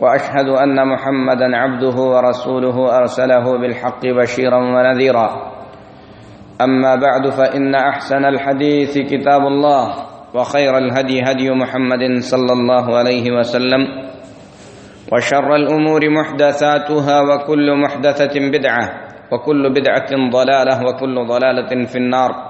واشهد ان محمدا عبده ورسوله ارسله بالحق بشيرا ونذيرا. اما بعد فان احسن الحديث كتاب الله وخير الهدي هدي محمد صلى الله عليه وسلم وشر الامور محدثاتها وكل محدثه بدعه وكل بدعه ضلاله وكل ضلاله في النار.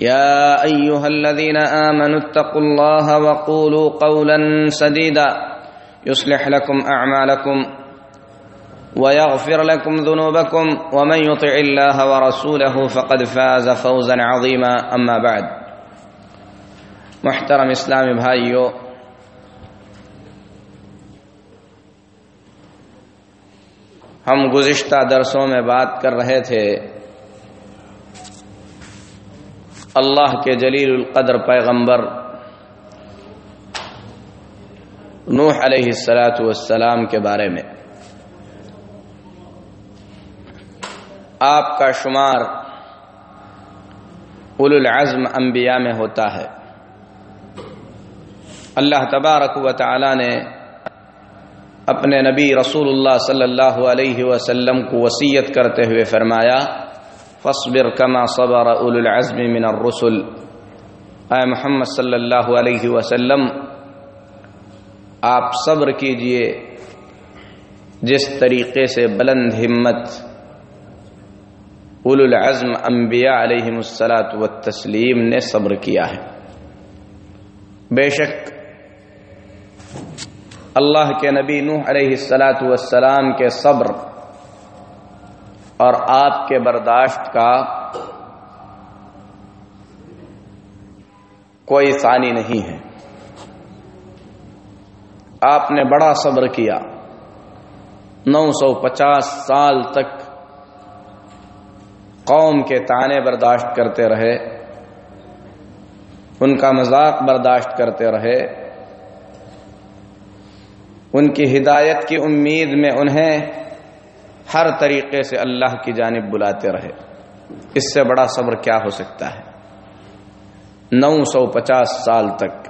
يا ايها الذين امنوا اتقوا الله وقولوا قولا سديدا يصلح لكم اعمالكم ويغفر لكم ذنوبكم ومن يطع الله ورسوله فقد فاز فوزا عظيما اما بعد محترم اسلامی بھائیو، ہم گزشتہ درسوں میں بات کر رہے تھے اللہ کے جلیل القدر پیغمبر نوح علیہ السلاۃ والسلام کے بارے میں۔ آپ کا شمار اول العزم انبیاء میں ہوتا ہے۔ اللہ تبارک و تعالی نے اپنے نبی رسول اللہ صلی اللہ علیہ وسلم کو وسیعت کرتے ہوئے فرمایا فصبر کما صبر اول العزم من الرسل. اے محمد صلی اللہ علیہ وسلم، آپ صبر کیجیے، جس طریقے سے بلند ہمت اول العزم انبیاء علیہ السلاۃ و تسلیم نے صبر کیا ہے۔ بے شک، اللہ کے نبی نوح علیہ السلاۃ والسلام کے صبر اور آپ کے برداشت کا کوئی ثانی نہیں ہے۔ آپ نے بڑا صبر کیا۔ نو سو پچاس سال تک قوم کے تانے برداشت کرتے رہے۔ ان کا مذاق برداشت کرتے رہے۔ ان کی ہدایت کی امید میں انہیں ہر طریقے سے اللہ کی جانب بلاتے رہے۔ اس سے بڑا صبر کیا ہو سکتا ہے؟ نو سو پچاس سال تک۔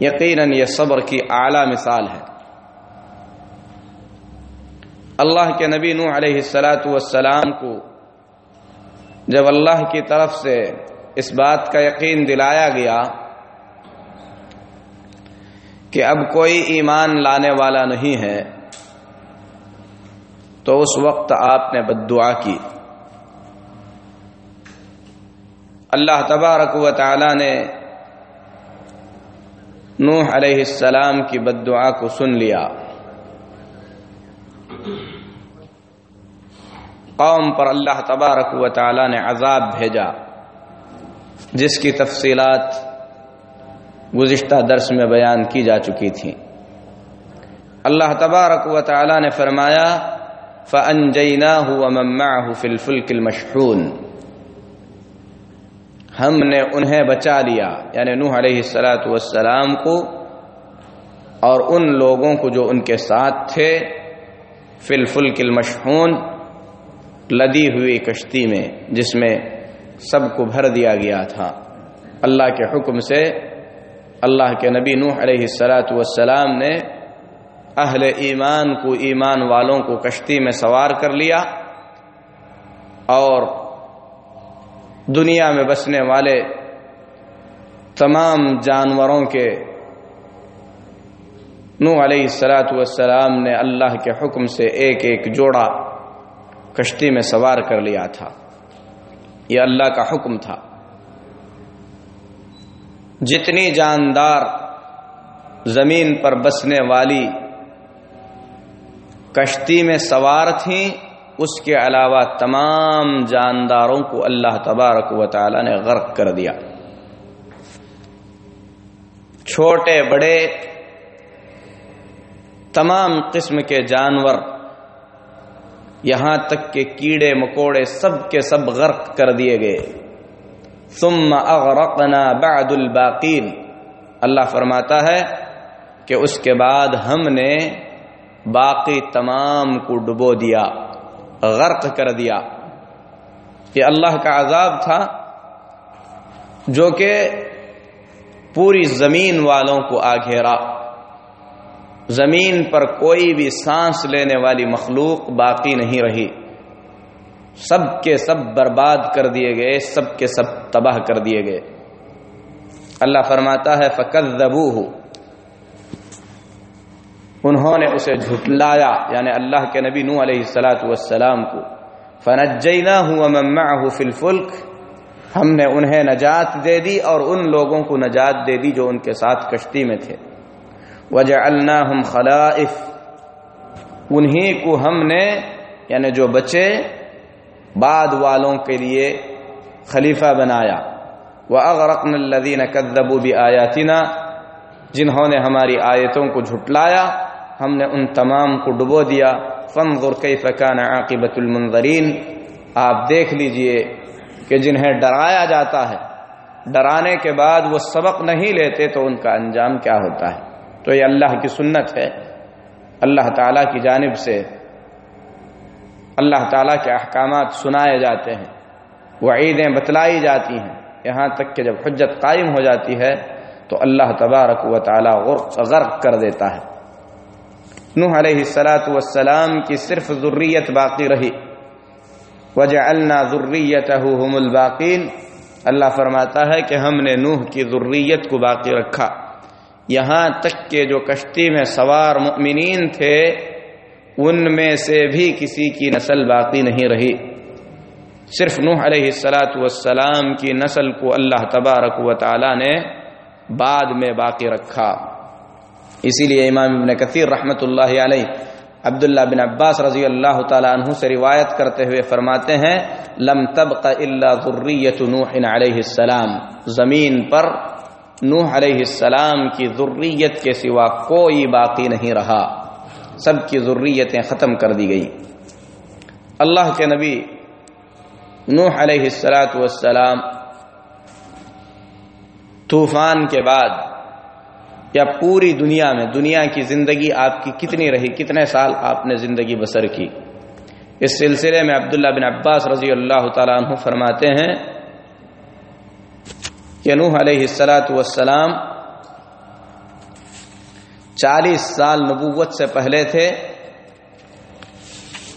یقیناً یہ صبر کی اعلی مثال ہے۔ اللہ کے نبی نوح علیہ السلاۃ والسلام کو جب اللہ کی طرف سے اس بات کا یقین دلایا گیا کہ اب کوئی ایمان لانے والا نہیں ہے تو اس وقت آپ نے بد دعا کی۔ اللہ تبارک و تعالی نے نوح علیہ السلام کی بد دعا کو سن لیا۔ قوم پر اللہ تبارک و تعالی نے عذاب بھیجا، جس کی تفصیلات گزشتہ درس میں بیان کی جا چکی تھیں۔ اللہ تبارک و تعالی نے فرمایا فَأَنْجَيْنَاهُ وَمَن مَّعَهُ فِي الْفُلْكِ الْمَشْحُونِ۔ ہم نے انہیں بچا لیا یعنی نوح علیہ السلاۃ والسلام کو اور ان لوگوں کو جو ان کے ساتھ تھے۔ فی الفلک المشحون، لدی ہوئی کشتی میں، جس میں سب کو بھر دیا گیا تھا۔ اللہ کے حکم سے، اللہ کے نبی نوح علیہ السلاۃ والسلام نے اہل ایمان کو، ایمان والوں کو کشتی میں سوار کر لیا اور دنیا میں بسنے والے تمام جانوروں کے نو علیہ السلاۃ والسلام نے اللہ کے حکم سے ایک ایک جوڑا کشتی میں سوار کر لیا تھا۔ یہ اللہ کا حکم تھا۔ جتنی جاندار زمین پر بسنے والی کشتی میں سوار تھیں، اس کے علاوہ تمام جانداروں کو اللہ تبارک و تعالی نے غرق کر دیا۔ چھوٹے، بڑے، تمام قسم کے جانور یہاں تک کہ کیڑے، مکوڑے سب کے سب غرق کر دیے گئے۔ ثم اغرقنا بعد الباقین۔ اللہ فرماتا ہے کہ اس کے بعد ہم نے باقی تمام کو ڈبو دیا، غرق کر دیا یہ اللہ کا عذاب تھا جو کہ پوری زمین والوں کو آ گھیرا۔ زمین پر کوئی بھی سانس لینے والی مخلوق باقی نہیں رہی۔ سب کے سب برباد کر دیے گئے، سب کے سب تباہ کر دیے گئے۔ اللہ فرماتا ہے فقت انہوں نے اسے جھٹلایا یعنی اللہ کے نبی نو علیہ السلاۃ والسلام کو۔ فنجینا ہوں معه فی الفلک ہم نے انہیں نجات دے دی اور ان لوگوں کو نجات دے دی جو ان کے ساتھ کشتی میں تھے۔ وجعلناهم خلائف۔ انہی کو ہم نے یعنی جو بچے، بعد والوں کے لیے خلیفہ بنایا۔ وہ اغرقن الدین کدبو بھی جنہوں نے ہماری آیتوں کو جھٹلایا۔ ہم نے ان تمام کو ڈبو دیا۔ فن غرقی فقان عاقبت المنظرین۔ آپ دیکھ لیجیے کہ جنہیں ڈرایا جاتا ہے، ڈرانے کے بعد وہ سبق نہیں لیتے تو ان کا انجام کیا ہوتا ہے۔ تو یہ اللہ کی سنت ہے۔ اللہ تعالیٰ کی جانب سے اللہ تعالیٰ کے احکامات سنائے جاتے ہیں۔ وہ عیدیں بتلائی جاتی ہیں۔ یہاں تک کہ جب حجت قائم ہو جاتی ہے تو اللہ تبارک و تعالیٰ غرق غرق کر دیتا ہے۔ نوح علیہ السلاۃ والسلام کی صرف ذریت باقی رہی۔ وجہ اللہ ضروریت الباقین اللہ فرماتا ہے کہ ہم نے نوح کی ضروریت کو باقی رکھا۔ یہاں تک کہ جو کشتی میں سوار مؤمنین تھے، ان میں سے بھی کسی کی نسل باقی نہیں رہی۔ صرف نوح علیہ السلاۃ والسلام کی نسل کو اللہ تبارک و تعالی نے بعد میں باقی رکھا۔ اسی لیے امام ابن کثیر رحمۃ اللہ علیہ عبداللہ بن عباس رضی اللہ تعالیٰ عنہ سے روایت کرتے ہوئے فرماتے ہیں، لم تبق الا ذریت نوح علیہ السلام۔ زمین پر نوح علیہ السلام کی ذریت کے سوا کوئی باقی نہیں رہا۔ سب کی ضروریتیں ختم کر دی گئی۔ اللہ کے نبی نوح علیہ السلاۃ والسلام طوفان کے بعد یا پوری دنیا میں، دنیا کی زندگی آپ کی کتنی رہی، کتنے سال آپ نے زندگی بسر کی؟ اس سلسلے میں عبداللہ بن عباس رضی اللہ تعالیٰ عنہ فرماتے ہیں کہ نوح علیہ السلاۃ والسلام چالیس سال نبوت سے پہلے تھے۔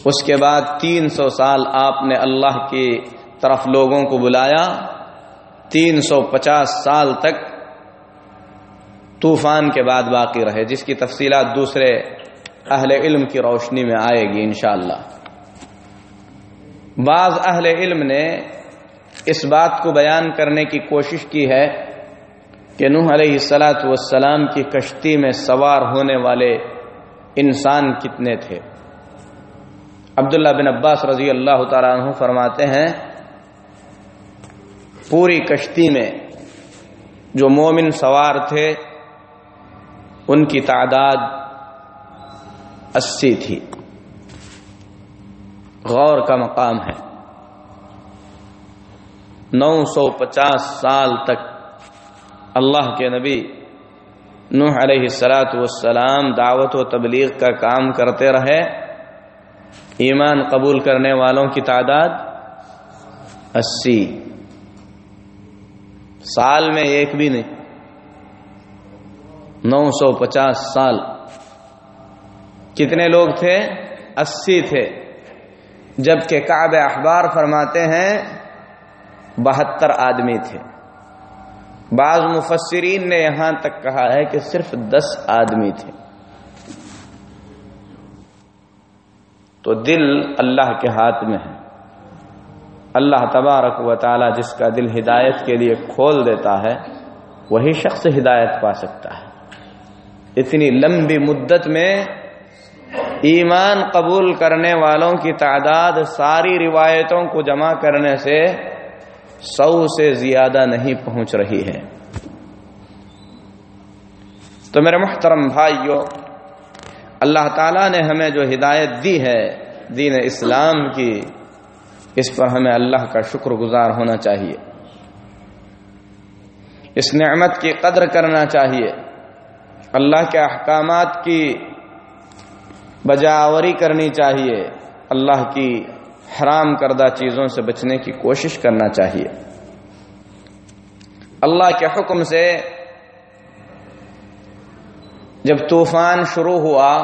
اس کے بعد تین سو سال آپ نے اللہ کی طرف لوگوں کو بلایا۔ تین سو پچاس سال تک طوفان کے بعد باقی رہے، جس کی تفصیلات دوسرے اہل علم کی روشنی میں آئے گی انشاءاللہ۔ بعض اہل علم نے اس بات کو بیان کرنے کی کوشش کی ہے کہ نوح علیہ السلاۃ والسلام کی کشتی میں سوار ہونے والے انسان کتنے تھے۔ عبداللہ بن عباس رضی اللہ تعالیٰ عنہ فرماتے ہیں، پوری کشتی میں جو مومن سوار تھے ان کی تعداد اسی تھی۔ غور کا مقام ہے۔ نو سو پچاس سال تک اللہ کے نبی نوح علیہ السلاۃ والسلام دعوت و تبلیغ کا کام کرتے رہے۔ ایمان قبول کرنے والوں کی تعداد اسی۔ سال میں ایک بھی نہیں۔ نو سو پچاس سال۔ کتنے لوگ تھے؟ اسی تھے۔ جبکہ کعب اخبار فرماتے ہیں، بہتر آدمی تھے۔ بعض مفسرین نے یہاں تک کہا ہے کہ صرف دس آدمی تھے۔ تو دل اللہ کے ہاتھ میں ہے۔ اللہ تبارک و تعالی جس کا دل ہدایت کے لیے کھول دیتا ہے، وہی شخص ہدایت پا سکتا ہے۔ اتنی لمبی مدت میں ایمان قبول کرنے والوں کی تعداد ساری روایتوں کو جمع کرنے سے سو سے زیادہ نہیں پہنچ رہی ہے۔ تو میرے محترم بھائیوں اللہ تعالیٰ نے ہمیں جو ہدایت دی ہے دین اسلام کی، اس پر ہمیں اللہ کا شکر گزار ہونا چاہیے۔ اس نعمت کی قدر کرنا چاہیے۔ اللہ کے احکامات کی بجاوری کرنی چاہیے، اللہ کی حرام کردہ چیزوں سے بچنے کی کوشش کرنا چاہیے۔ اللہ کے حکم سے جب طوفان شروع ہوا،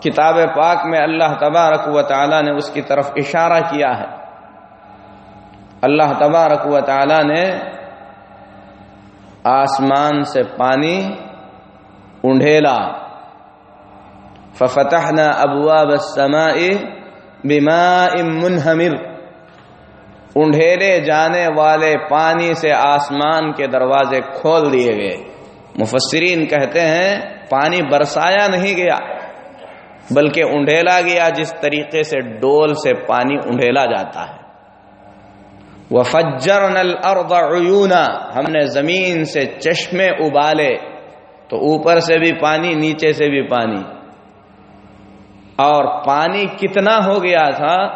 کتاب پاک میں اللہ تبارک و تعالی نے اس کی طرف اشارہ کیا ہے۔ اللہ تبارک و تعالی نے آسمان سے پانی انڈھیلا ففتحنا ابواب السماء بماء منہمر۔ انڈھیلے جانے والے پانی سے آسمان کے دروازے کھول دیے گئے۔ مفسرین کہتے ہیں، پانی برسایا نہیں گیا، بلکہ انڈھیلا گیا، جس طریقے سے ڈول سے پانی انڈھیلا جاتا ہے۔ وہ فجر نل ہم نے زمین سے چشمے ابالے۔ تو اوپر سے بھی پانی، نیچے سے بھی پانی۔ اور پانی کتنا ہو گیا تھا؟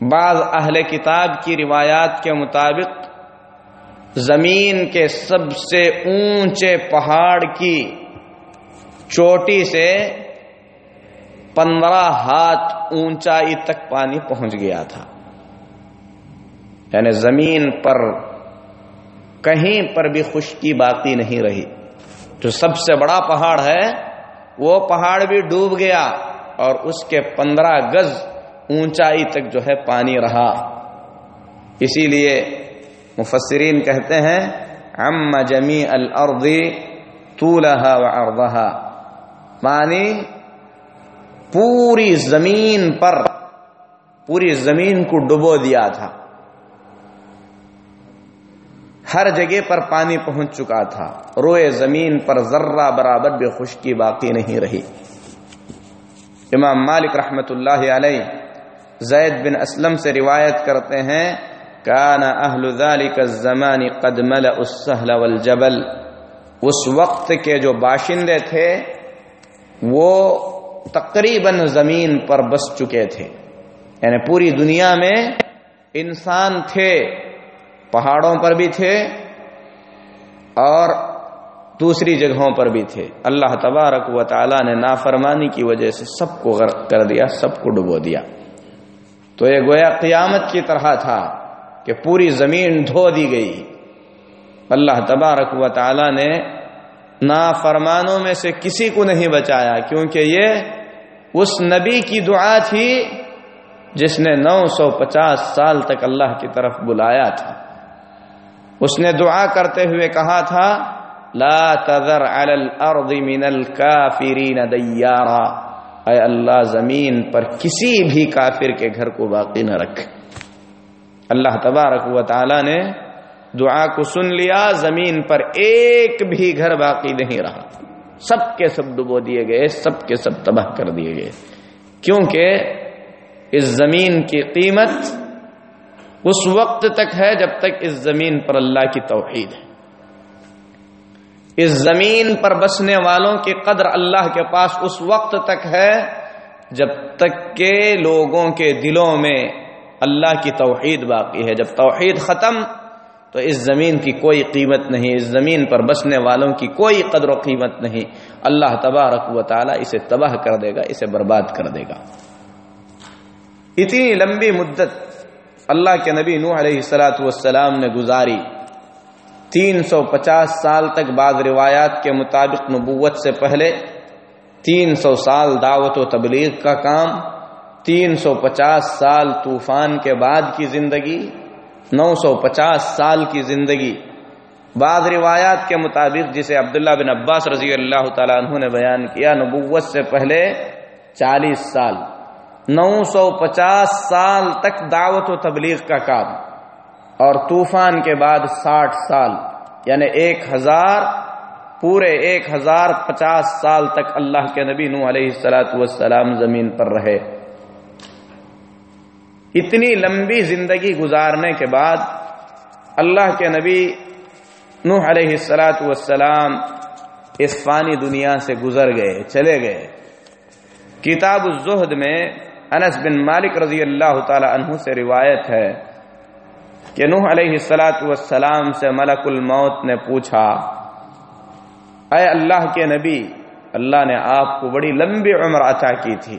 بعض اہل کتاب کی روایات کے مطابق زمین کے سب سے اونچے پہاڑ کی چوٹی سے پندرہ ہاتھ اونچائی تک پانی پہنچ گیا تھا۔ یعنی زمین پر کہیں پر بھی خشکی باقی نہیں رہی۔ جو سب سے بڑا پہاڑ ہے، وہ پہاڑ بھی ڈوب گیا اور اس کے پندرہ گز اونچائی تک جو ہے پانی رہا۔ اسی لیے مفسرین کہتے ہیں ام جمی الارض طولها وعرضها۔ پانی پوری زمین پر، پوری زمین کو ڈبو دیا تھا۔ ہر جگہ پر پانی پہنچ چکا تھا۔ روئے زمین پر ذرہ برابر بھی خشکی باقی نہیں رہی۔ امام مالک رحمت اللہ علیہ زید بن اسلم سے روایت کرتے ہیں، کان اہل ذلك الزمان قد ملأ السهل والجبل اس وقت کے جو باشندے تھے، وہ تقریباً زمین پر بس چکے تھے۔ یعنی پوری دنیا میں انسان تھے۔ پہاڑوں پر بھی تھے اور دوسری جگہوں پر بھی تھے۔ اللہ تبارک و تعالی نے نافرمانی کی وجہ سے سب کو غرق کر دیا، سب کو ڈبو دیا۔ تو یہ گویا قیامت کی طرح تھا کہ پوری زمین دھو دی گئی۔ اللہ تبارک و تعالی نے نافرمانوں میں سے کسی کو نہیں بچایا، کیونکہ یہ اس نبی کی دعا تھی جس نے نو سو پچاس سال تک اللہ کی طرف بلایا تھا۔ اس نے دعا کرتے ہوئے کہا تھا، لا تذر علی الارض من الكافرین دیارا۔ اے اللہ، زمین پر کسی بھی کافر کے گھر کو باقی نہ رکھ۔ اللہ تبارک و تعالی نے دعا کو سن لیا، زمین پر ایک بھی گھر باقی نہیں رہا۔ سب کے سب ڈبو دیے گئے، سب کے سب تباہ کر دیے گئے۔ کیونکہ اس زمین کی قیمت اس وقت تک ہے جب تک اس زمین پر اللہ کی توحید ہے۔ اس زمین پر بسنے والوں کی قدر اللہ کے پاس اس وقت تک ہے جب تک کہ لوگوں کے دلوں میں اللہ کی توحید باقی ہے۔ جب توحید ختم تو اس زمین کی کوئی قیمت نہیں، اس زمین پر بسنے والوں کی کوئی قدر و قیمت نہیں۔ اللہ تبارک و تعالی اسے تباہ کر دے گا، اسے برباد کر دے گا۔ اتنی لمبی مدت اللہ کے نبی نوح علیہ السلاۃ والسلام نے گزاری۔ تین سو پچاس سال تک بعض روایات کے مطابق نبوت سے پہلے، تین سو سال دعوت و تبلیغ کا کام، تین سو پچاس سال طوفان کے بعد کی زندگی، نو سو پچاس سال کی زندگی۔ بعض روایات کے مطابق جسے عبداللہ بن عباس رضی اللہ تعالیٰ عنہ نے بیان کیا، نبوت سے پہلے چالیس سال۔ نو سو پچاس سال تک دعوت و تبلیغ کا کام اور طوفان کے بعد ساٹھ سال یعنی ایک ہزار، پورے ایک ہزار پچاس سال تک اللہ کے نبی نو علیہ السلاۃ والسلام زمین پر رہے۔ اتنی لمبی زندگی گزارنے کے بعد اللہ کے نبی نوح علیہ السلاۃ والسلام اس فانی دنیا سے گزر گئے، چلے گئے۔ کتاب الزہد میں انس بن مالک رضی اللہ تعالی عنہ سے روایت ہے کہ نوح علیہ السلاۃ والسلام سے ملک الموت نے پوچھا، اے اللہ کے نبی، اللہ نے آپ کو بڑی لمبی عمر عطا کی تھی،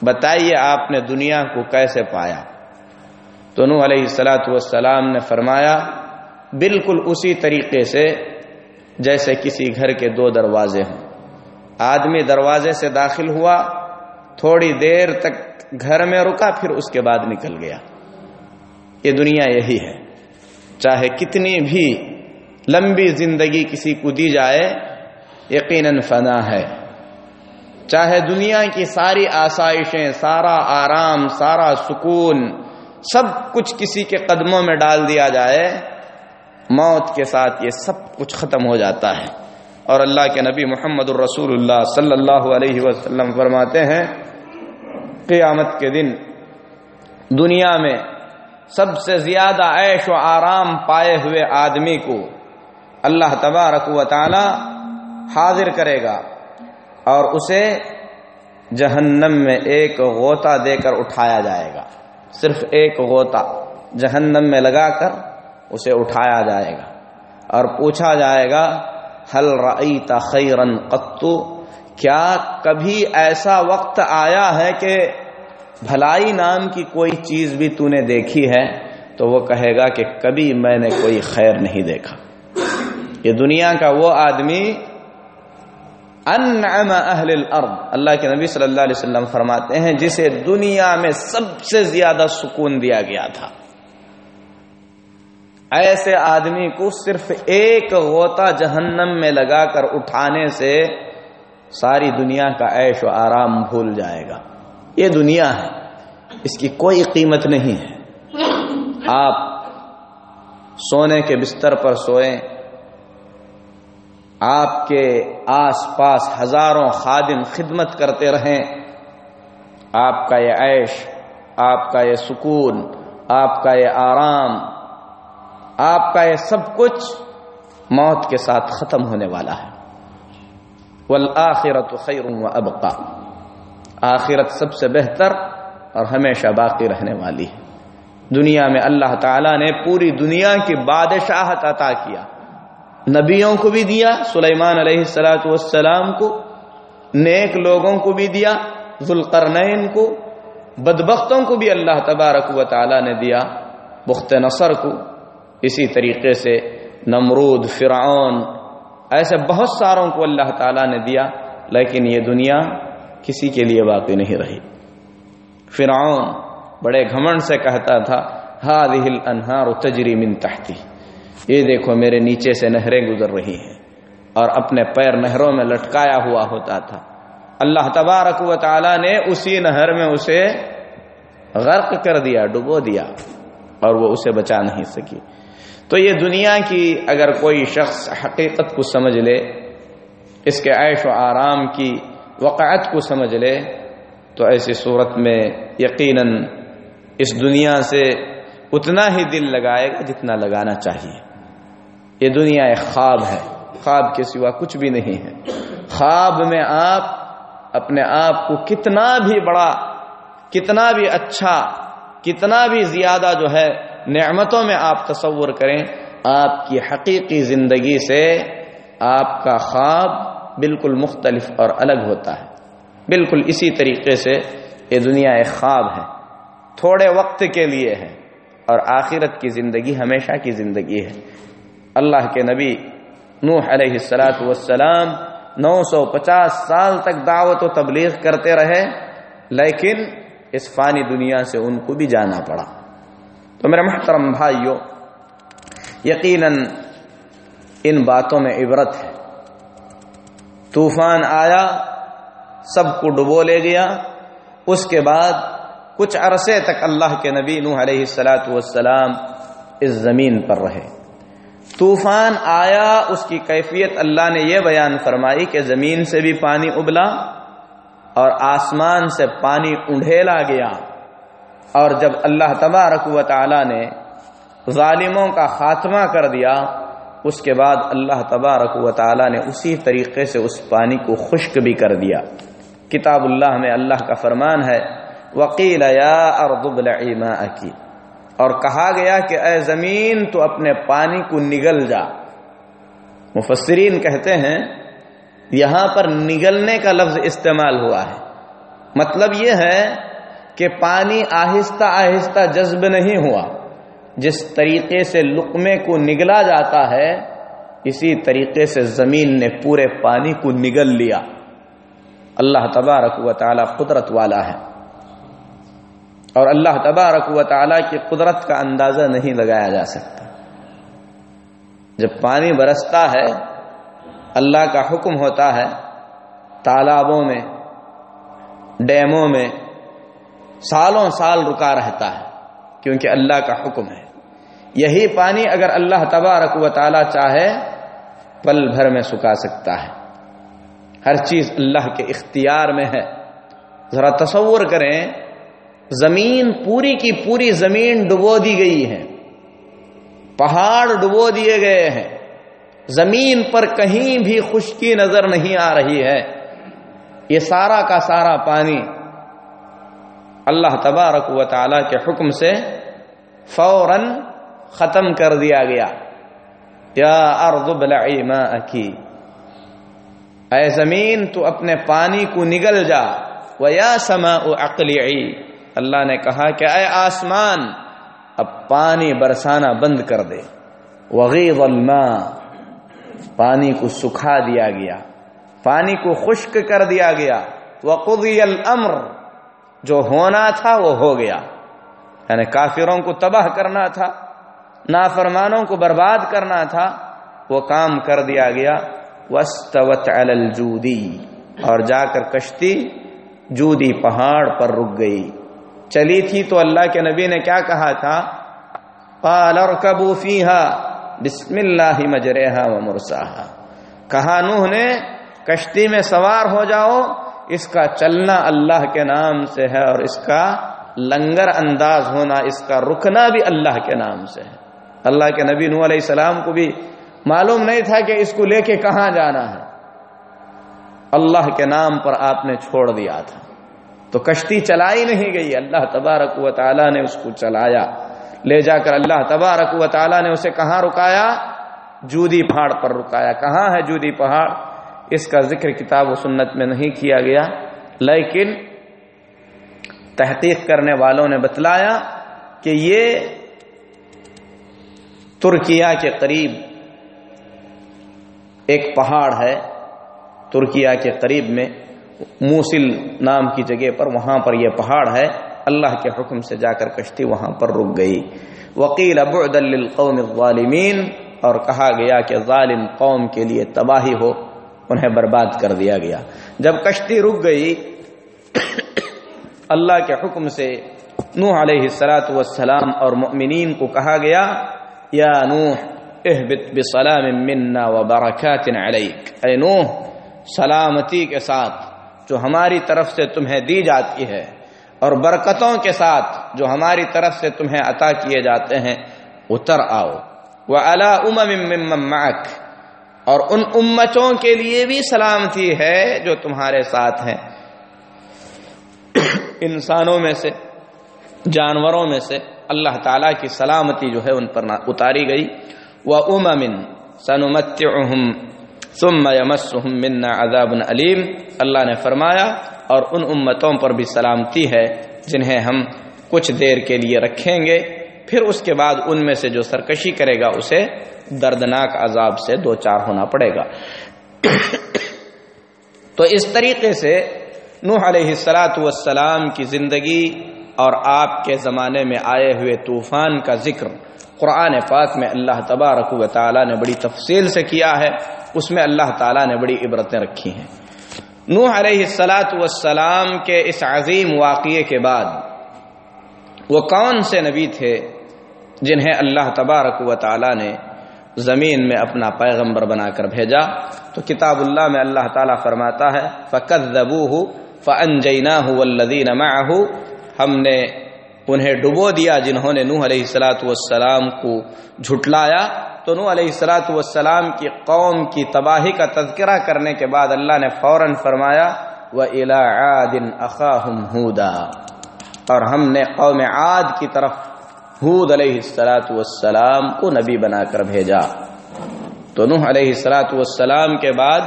بتائیے آپ نے دنیا کو کیسے پایا؟ تو نوح علیہ السلاۃ والسلام نے فرمایا، بالکل اسی طریقے سے جیسے کسی گھر کے دو دروازے ہوں۔ آدمی دروازے سے داخل ہوا تھوڑی دیر تک گھر میں رکا، پھر اس کے بعد نکل گیا۔ یہ دنیا یہی ہے۔ چاہے کتنی بھی لمبی زندگی کسی کو دی جائے، یقیناً فنا ہے۔ چاہے دنیا کی ساری آسائشیں، سارا آرام، سارا سکون، سب کچھ کسی کے قدموں میں ڈال دیا جائے، موت کے ساتھ یہ سب کچھ ختم ہو جاتا ہے۔ اور اللہ کے نبی محمد الرسول اللہ صلی اللہ علیہ وسلم فرماتے ہیں قیامت کے دن دنیا میں سب سے زیادہ عیش و آرام پائے ہوئے آدمی کو اللہ تبارک و تعالی حاضر کرے گا اور اسے جہنم میں ایک غوطہ دے کر اٹھایا جائے گا۔ صرف ایک غوطہ جہنم میں لگا کر اسے اٹھایا جائے گا اور پوچھا جائے گا حل رعیت خیرن قطو کیا کبھی ایسا وقت آیا ہے کہ بھلائی نام کی کوئی چیز بھی تو نے دیکھی ہے تو وہ کہے گا کہ کبھی میں نے کوئی خیر نہیں دیکھا۔ یہ دنیا کا وہ آدمی انعم اہل الارض، اللہ کے نبی صلی اللہ علیہ وسلم فرماتے ہیں، جسے دنیا میں سب سے زیادہ سکون دیا گیا تھا۔ ایسے آدمی کو صرف ایک غوطہ جہنم میں لگا کر اٹھانے سے ساری دنیا کا عیش و آرام بھول جائے گا۔ یہ دنیا ہے اس کی کوئی قیمت نہیں ہے۔ آپ سونے کے بستر پر سوئیں۔ آپ کے آس پاس ہزاروں خادم خدمت کرتے رہیں۔ آپ کا یہ عیش، آپ کا یہ سکون، آپ کا یہ آرام، آپ کا یہ سب کچھ موت کے ساتھ ختم ہونے والا ہے۔ والآخرت خیر و ابقا۔ آخرت سب سے بہتر اور ہمیشہ باقی رہنے والی ہے۔ دنیا میں اللہ تعالیٰ نے پوری دنیا کی بادشاہت عطا کیا۔ نبیوں کو بھی دیا، سلیمان علیہ السلاۃ والسلام کو، نیک لوگوں کو بھی دیا، ذوالقرنین کو، بدبختوں کو بھی اللہ تبارک و تعالیٰ نے دیا، بخت نصر کو۔ اسی طریقے سے نمرود، فرعون، ایسے بہت ساروں کو اللہ تعالیٰ نے دیا، لیکن یہ دنیا کسی کے لیے باقی نہیں رہی۔ فرعون بڑے گھمنڈ سے کہتا تھا هذه الانہار تجری من تحتی یہ دیکھو میرے نیچے سے نہریں گزر رہی ہیں۔ اور اپنے پیر نہروں میں لٹکایا ہوا ہوتا تھا۔ اللہ تبارک و تعالی نے اسی نہر میں اسے غرق کر دیا، ڈبو دیا، اور وہ اسے بچا نہیں سکی۔ تو یہ دنیا کی اگر کوئی شخص حقیقت کو سمجھ لے، اس کے عیش و آرام کی وقعت کو سمجھ لے تو ایسی صورت میں یقیناً اس دنیا سے اتنا ہی دل لگائے گا جتنا لگانا چاہیے۔ یہ دنیا ایک خواب ہے۔ خواب کے سوا کچھ بھی نہیں ہے۔ خواب میں آپ اپنے آپ کو کتنا بھی بڑا، کتنا بھی اچھا کتنا بھی زیادہ جو ہے نعمتوں میں آپ تصور کریں، آپ کی حقیقی زندگی سے آپ کا خواب بالکل مختلف اور الگ ہوتا ہے۔ بالکل اسی طریقے سے یہ دنیا ایک خواب ہے۔ تھوڑے وقت کے لیے ہے اور آخرت کی زندگی ہمیشہ کی زندگی ہے۔ اللہ کے نبی نوح علیہ السلاۃ والسلام نو سو پچاس سال تک دعوت و تبلیغ کرتے رہے، لیکن اس فانی دنیا سے ان کو بھی جانا پڑا۔ تو میرے محترم بھائیوں یقیناً ان باتوں میں عبرت ہے۔ طوفان آیا، سب کو ڈبو لے گیا۔ اس کے بعد کچھ عرصے تک اللہ کے نبی نوح علیہ السلاۃ والسلام اس زمین پر رہے۔ طوفان آیا، اس کی کیفیت اللہ نے یہ بیان فرمائی کہ زمین سے بھی پانی ابلا اور آسمان سے پانی انڈھیلا گیا۔ اور جب اللہ تبارک و تعالی نے ظالموں کا خاتمہ کر دیا اس کے بعد اللہ تبارک و تعالی نے اسی طریقے سے اس پانی کو خشک بھی کر دیا۔ کتاب اللہ میں اللہ کا فرمان ہے وکیل کی اور کہا گیا کہ اے زمین، تو اپنے پانی کو نگل جا۔ مفسرین کہتے ہیں، یہاں پر نگلنے کا لفظ استعمال ہوا ہے۔ مطلب یہ ہے کہ پانی آہستہ آہستہ جذب نہیں ہوا۔ جس طریقے سے لقمے کو نگلا جاتا ہے، اسی طریقے سے زمین نے پورے پانی کو نگل لیا۔ اللہ تبارک و تعالی قدرت والا ہے۔ اور اللہ تبارک و تعالی کی قدرت کا اندازہ نہیں لگایا جا سکتا۔ جب پانی برستا ہے، اللہ کا حکم ہوتا ہے، تالابوں میں، ڈیموں میں سالوں سال رکا رہتا ہے۔ کیونکہ اللہ کا حکم ہے۔ یہی پانی اگر اللہ تبارک و تعالی چاہے، پل بھر میں سکھا سکتا ہے۔ ہر چیز اللہ کے اختیار میں ہے۔ ذرا تصور کریں، زمین پوری کی پوری زمین ڈبو دی گئی ہے۔ پہاڑ ڈبو دیے گئے ہیں۔ زمین پر کہیں بھی خشکی نظر نہیں آ رہی ہے۔ یہ سارا کا سارا پانی اللہ تبارک و تعالی کے حکم سے فوراً ختم کر دیا گیا۔ یا ارض بلعی ما اکی اے زمین، تو اپنے پانی کو نگل جا۔ و یا سما اقلی اللہ نے کہا کہ اے آسمان، اب پانی برسانا بند کر دے۔ وغیظ الماء۔ پانی کو سکھا دیا گیا۔ پانی کو خشک کر دیا گیا۔ وقضی الامر۔ جو ہونا تھا وہ ہو گیا۔ یعنی کافروں کو تباہ کرنا تھا، نافرمانوں کو برباد کرنا تھا، وہ کام کر دیا گیا۔ وسطوت الجودی اور جا کر کشتی، جودی پہاڑ پر رک گئی۔ چلی تھی تو اللہ کے نبی نے کیا کہا تھا؟ پال اور کبو بسم اللہ مجرحا و مرسا کہا نوح نے، کشتی میں سوار ہو جاؤ اس کا چلنا اللہ کے نام سے ہے اور اس کا لنگر انداز ہونا، اس کا رکنا بھی اللہ کے نام سے ہے۔ اللہ کے نبی نو علیہ السلام کو بھی معلوم نہیں تھا کہ اس کو لے کے کہاں جانا ہے۔ اللہ کے نام پر آپ نے چھوڑ دیا تھا۔ تو کشتی چلائی نہیں گئی۔ اللہ تبارک و تعالیٰ نے اس کو چلایا۔ لے جا کر اللہ تبارک و تعالیٰ نے اسے کہاں رکایا؟ جودی پہاڑ پر رکایا۔ کہاں ہے جودی پہاڑ؟ اس کا ذکر کتاب و سنت میں نہیں کیا گیا، لیکن تحقیق کرنے والوں نے بتلایا کہ یہ ترکیا کے قریب ایک پہاڑ ہے ترکیا کے قریب میں موسل نام کی جگہ پر وہاں پر یہ پہاڑ ہے، اللہ کے حکم سے جا کر کشتی وہاں پر رک گئی۔ وکیل ابعد للقوم الظالمین اور کہا گیا کہ ظالم قوم کے لیے تباہی ہو۔ انہیں برباد کر دیا گیا۔ جب کشتی رک گئی، اللہ کے حکم سے نوح علیہ السلاۃ والسلام اور مؤمنین کو کہا گیا، یا نوح اہبت بسلام منا و برکات علیک۔ اے نوح، سلامتی کے ساتھ جو ہماری طرف سے تمہیں دی جاتی ہے اور برکتوں کے ساتھ جو ہماری طرف سے تمہیں عطا کیے جاتے ہیں، اتر آؤ۔ وہ اللہ امم اور ان امتوں کے لیے بھی سلامتی ہے جو تمہارے ساتھ ہیں۔ انسانوں میں سے، جانوروں میں سے اللہ تعالی کی سلامتی جو ہے ان پر اتاری گئی۔ وہ امن سنمت ثم يمسهم منا عذاب علیم اللہ نے فرمایا، اور ان امتوں پر بھی سلامتی ہے جنہیں ہم کچھ دیر کے لیے رکھیں گے۔ پھر اس کے بعد ان میں سے جو سرکشی کرے گا، اسے دردناک عذاب سے دو چار ہونا پڑے گا۔ تو اس طریقے سے نوح علیہ السلاۃ والسلام کی زندگی اور آپ کے زمانے میں آئے ہوئے طوفان کا ذکر قرآن پاک میں اللہ تبارک و تعالیٰ نے بڑی تفصیل سے کیا ہے۔ اس میں اللہ تعالیٰ نے بڑی عبرتیں رکھی ہیں۔ نوح علیہ السلاۃ والسلام کے اس عظیم واقعے کے بعد وہ کون سے نبی تھے جنہیں اللہ تبارک و تعالی نے زمین میں اپنا پیغمبر بنا کر بھیجا۔ تو کتاب اللہ میں اللہ تعالیٰ فرماتا ہے فقت زبو ہو فن جینا ہم نے انہیں ڈبو دیا جنہوں نے نوح علیہ السلاۃ والسلام کو جھٹلایا۔ تو نوح علیہ السلاۃ والسلام کی قوم کی تباہی کا تذکرہ کرنے کے بعد اللہ نے فوراً فرمایا وہ عادن اخاہم ہودا اور ہم نے قوم عاد کی طرف حود علیہ السلاۃ والسلام کو نبی بنا کر بھیجا۔ تو نوح علیہ السلاۃ والسلام کے بعد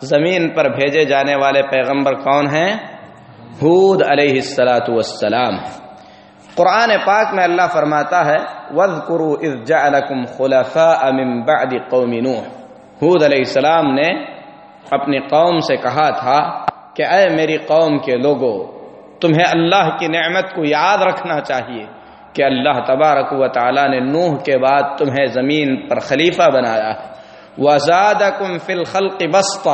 زمین پر بھیجے جانے والے پیغمبر کون ہیں؟ حود علیہ السلاۃ والسلام۔ قرآن پاک میں اللہ فرماتا ہے وز قرو خلفاء من بعد قوم نوح۔ حود علیہ السلام نے اپنی قوم سے کہا تھا کہ، اے میری قوم کے لوگوں تمہیں اللہ کی نعمت کو یاد رکھنا چاہیے۔ کہ اللہ تبارک و تعالی نے نوح کے بعد تمہیں زمین پر خلیفہ بنایا۔ وزاد کم فل خلق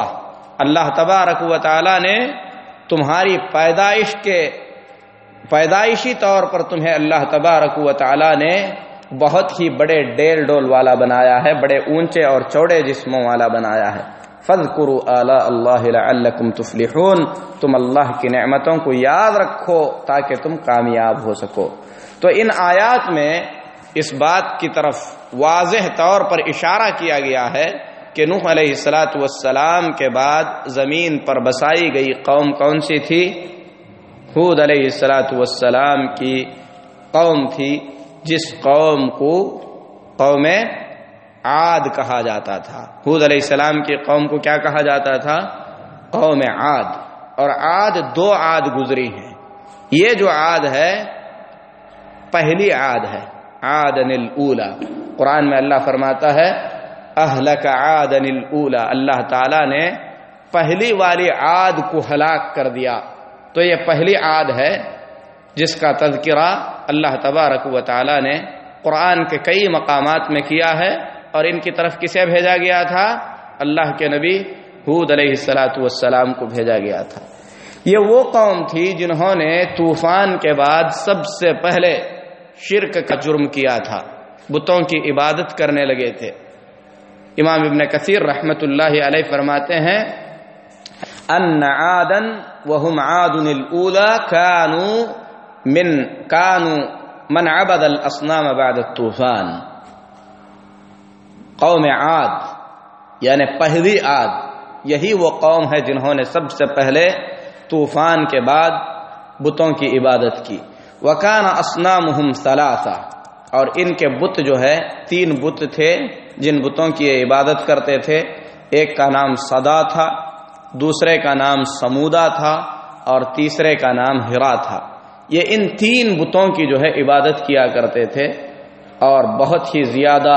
اللہ تبارک و تعالی نے تمہاری پیدائش کے پیدائشی طور پر تمہیں اللہ تبارک و تعالی نے بہت ہی بڑے ڈیل ڈول والا بنایا ہے، بڑے اونچے اور چوڑے جسموں والا بنایا ہے۔ فض کرو اعلی اللہ تفلحون۔ تم اللہ کی نعمتوں کو یاد رکھو تاکہ تم کامیاب ہو سکو۔ تو ان آیات میں اس بات کی طرف واضح طور پر اشارہ کیا گیا ہے کہ نوح علیہ السلاۃ والسلام کے بعد زمین پر بسائی گئی قوم کون سی تھی؟ حود علیہ السلاۃ والسلام کی قوم تھی، جس قوم کو قوم عاد کہا جاتا تھا۔ حود علیہ السلام کی قوم کو کیا کہا جاتا تھا؟ قوم عاد۔ اور عاد دو عاد گزری ہیں۔ یہ جو عاد ہے پہلی عاد ہے آدن الا قرآن میں اللہ فرماتا ہے، اہلک آدن الا اللہ تعالی نے پہلی والی عاد کو ہلاک کر دیا۔ تو یہ پہلی عاد ہے جس کا تذکرہ اللہ تبارک و تعالی نے قرآن کے کئی مقامات میں کیا ہے اور ان کی طرف کسے بھیجا گیا تھا؟ اللہ کے نبی حود علیہ السلاۃ والسلام کو بھیجا گیا تھا۔ یہ وہ قوم تھی جنہوں نے طوفان کے بعد سب سے پہلے شرک کا جرم کیا تھا۔ بتوں کی عبادت کرنے لگے تھے۔ امام ابن کثیر رحمت اللہ علیہ فرماتے ہیں، ان عادن وهم عاد الاولى كانوا من كانوا من عبد الاصنام بعد الطوفان۔ قوم عاد یعنی پہلی عاد، یہی وہ قوم ہے جنہوں نے سب سے پہلے طوفان کے بعد بتوں کی عبادت کی۔ وکان اسنام ثلاثہ، اور ان کے بت جو ہے، تین بت تھے جن بتوں کی عبادت کرتے تھے۔ ایک کا نام صدا تھا، دوسرے کا نام سمودا تھا، اور تیسرے کا نام ہرا تھا۔ یہ ان تین بتوں کی جو ہے عبادت کیا کرتے تھے، اور بہت ہی زیادہ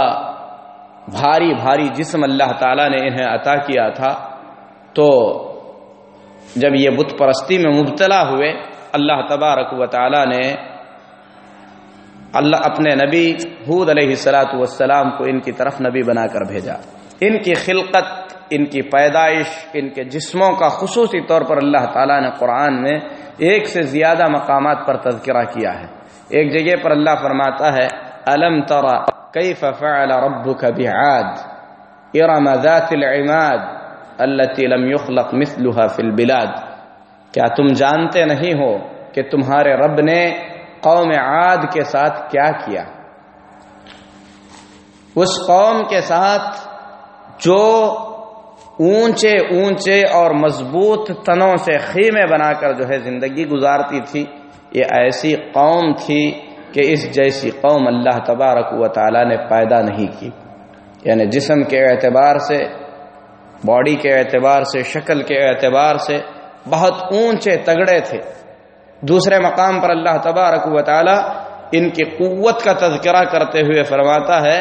بھاری بھاری جسم اللہ تعالی نے انہیں عطا کیا تھا۔ تو جب یہ بت پرستی میں مبتلا ہوئے اللہ تبارک و تعالی نے اللہ اپنے نبی حود علیہ السلاۃ والسلام کو ان کی طرف نبی بنا کر بھیجا۔ ان کی خلقت، ان کی پیدائش، ان کے جسموں کا خصوصی طور پر اللہ تعالیٰ نے قرآن میں ایک سے زیادہ مقامات پر تذکرہ کیا ہے۔ ایک جگہ پر اللہ فرماتا ہے، الم ترا کیف فعل ربك بعاد؟ ارم ذات العماد التي لم يخلق مثلها في البلاد؟ کیا تم جانتے نہیں ہو کہ تمہارے رب نے قوم عاد کے ساتھ کیا کیا؟ اس قوم کے ساتھ جو اونچے اونچے اور مضبوط تنوں سے خیمے بنا کر جو ہے زندگی گزارتی تھی، یہ ایسی قوم تھی کہ اس جیسی قوم اللہ تبارک و تعالی نے پیدا نہیں کی۔ یعنی جسم کے اعتبار سے، باڈی کے اعتبار سے، شکل کے اعتبار سے بہت اونچے تگڑے تھے۔ دوسرے مقام پر اللہ تبارک و تعالی ان کی قوت کا تذکرہ کرتے ہوئے فرماتا ہے،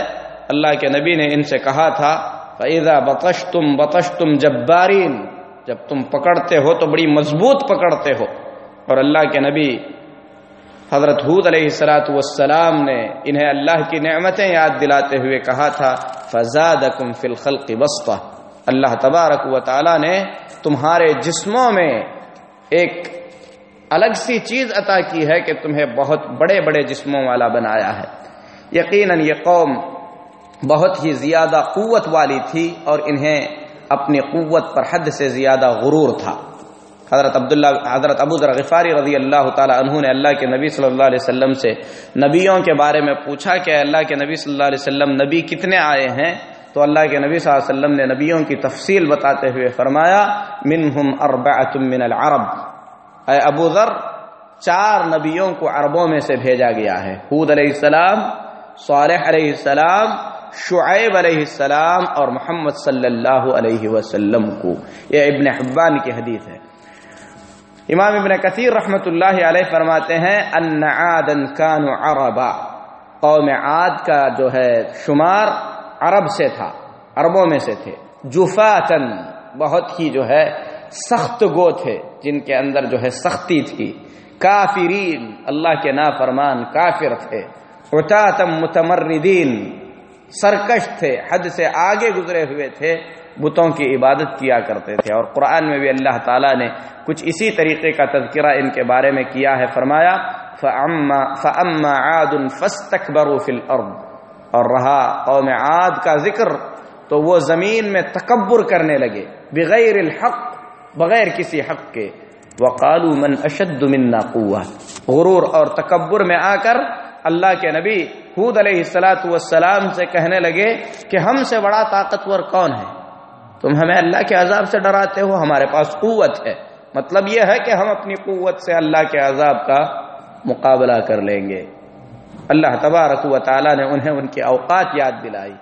اللہ کے نبی نے ان سے کہا تھا فیضا بتش تم بتش تم جب تم پکڑتے ہو تو بڑی مضبوط پکڑتے ہو۔ اور اللہ کے نبی حضرت حود علیہ السلاۃ والسلام نے انہیں اللہ کی نعمتیں یاد دلاتے ہوئے کہا تھا فضاد کم فل خلق اللہ تبارک و تعالی نے تمہارے جسموں میں ایک الگ سی چیز عطا کی ہے کہ تمہیں بہت بڑے بڑے جسموں والا بنایا ہے۔ یقیناً یہ قوم بہت ہی زیادہ قوت والی تھی اور انہیں اپنی قوت پر حد سے زیادہ غرور تھا۔ حضرت عبداللہ، حضرت ابو ذر غفاری رضی اللہ تعالی عنہ نے اللہ کے نبی صلی اللہ علیہ وسلم سے نبیوں کے بارے میں پوچھا کہ اللہ کے نبی صلی اللہ علیہ وسلم نبی کتنے آئے ہیں؟ تو اللہ کے نبی صلی اللہ علیہ وسلم نے نبیوں کی تفصیل بتاتے ہوئے فرمایا، منہم اربعۃ من العرب۔ اے ابو ذر، چار نبیوں کو عربوں میں سے بھیجا گیا ہے۔ حود علیہ السلام، صالح علیہ السلام، شعیب علیہ السلام اور محمد صلی اللہ علیہ وسلم کو۔ یہ ابن حبان کی حدیث ہے۔ امام ابن کثیر رحمۃ اللہ علیہ فرماتے ہیں، ان عادن کانوا عربا۔ قوم عاد کا جو ہے شمار عرب سے تھا، عربوں میں سے تھے۔ جفاتن بہت ہی جو ہے سخت گو تھے، جن کے اندر جو ہے سختی تھی۔ کافرین، اللہ کے نافرمان کافر تھے۔ عتاتم متمردین، سرکش تھے، حد سے آگے گزرے ہوئے تھے۔ بتوں کی عبادت کیا کرتے تھے۔ اور قرآن میں بھی اللہ تعالیٰ نے کچھ اسی طریقے کا تذکرہ ان کے بارے میں کیا ہے۔ فرمایا فَأَمَّا فَأَمَّا عَادٌ فَاسْتَكْبَرُوا فِي الْأَرْضِ۔ اور رہا قوم عاد کا ذکر تو وہ زمین میں تکبر کرنے لگے بغیر الحق، بغیر کسی حق کے۔ وَقَالُوا مَنْ أَشَدُّ مِنَّا قُوَّةً۔ غرور اور تکبر میں آ کر اللہ کے نبی حود علیہ السلاۃ والسلام سے کہنے لگے کہ ہم سے بڑا طاقتور کون ہے؟ تم ہمیں اللہ کے عذاب سے ڈراتے ہو، ہمارے پاس قوت ہے۔ مطلب یہ ہے کہ ہم اپنی قوت سے اللہ کے عذاب کا مقابلہ کر لیں گے۔ اللہ تبارک و تعالی نے انہیں ان کی اوقات یاد دلائی۔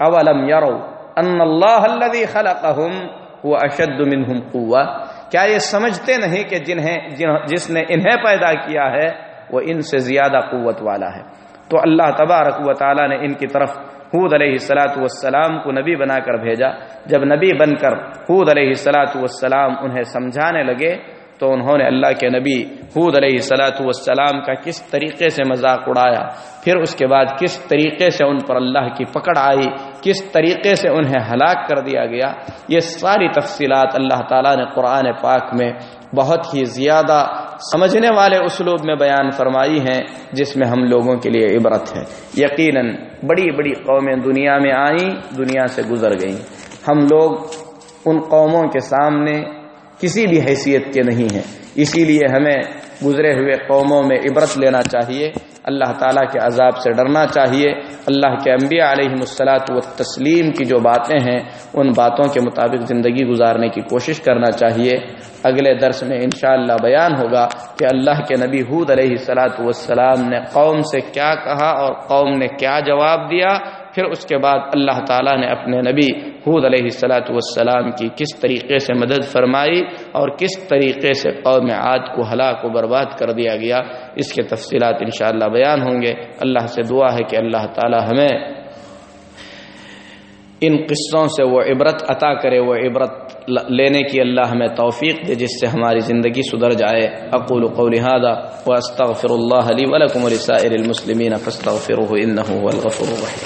اولم یرو ان اللہ الذي خلقهم هو اشد منهم قوه کیا یہ سمجھتے نہیں کہ جنہیں جس نے انہیں پیدا کیا ہے، وہ ان سے زیادہ قوت والا ہے۔ تو اللہ تبارک و تعالی نے ان کی طرف حود علیہ السلاۃ والسلام کو نبی بنا کر بھیجا۔ جب نبی بن کر حود علیہ السلاۃ والسلام انہیں سمجھانے لگے تو انہوں نے اللہ کے نبی حود علیہ السلاۃ والسلام کا کس طریقے سے مذاق اڑایا؟ پھر اس کے بعد کس طریقے سے ان پر اللہ کی پکڑ آئی؟ کس طریقے سے انہیں ہلاک کر دیا گیا؟ یہ ساری تفصیلات اللہ تعالیٰ نے قرآن پاک میں بہت ہی زیادہ سمجھنے والے اسلوب میں بیان فرمائی ہیں، جس میں ہم لوگوں کے لیے عبرت ہے۔ یقیناً بڑی بڑی قومیں دنیا میں آئیں، دنیا سے گزر گئیں۔ ہم لوگ ان قوموں کے سامنے کسی بھی حیثیت کے نہیں ہیں۔ اسی لیے ہمیں گزرے ہوئے قوموں میں عبرت لینا چاہیے۔ اللہ تعالیٰ کے عذاب سے ڈرنا چاہیے۔ اللہ کے انبیاء علیہ مسلاط و تسلیم کی جو باتیں ہیں، ان باتوں کے مطابق زندگی گزارنے کی کوشش کرنا چاہیے۔ اگلے درس میں انشاءاللہ بیان ہوگا کہ اللہ کے نبی حود علیہ السلاۃ والسلام نے قوم سے کیا کہا اور قوم نے کیا جواب دیا۔ پھر اس کے بعد اللہ تعالیٰ نے اپنے نبی حود علیہ السلاۃ والسلام کی کس طریقے سے مدد فرمائی اور کس طریقے سے قوم عاد کو ہلاک و برباد کر دیا گیا، اس کے تفصیلات انشاءاللہ بیان ہوں گے۔ اللہ سے دعا ہے کہ اللہ تعالیٰ ہمیں ان قصوں سے وہ عبرت عطا کرے، وہ عبرت لینے کی اللہ ہمیں توفیق دے، جس سے ہماری زندگی سدھر جائے۔ اقول قول هذا واستغفر الله لي ولكم ولسائر المسلمين فاستغفروه انه هو الغفور الرحيم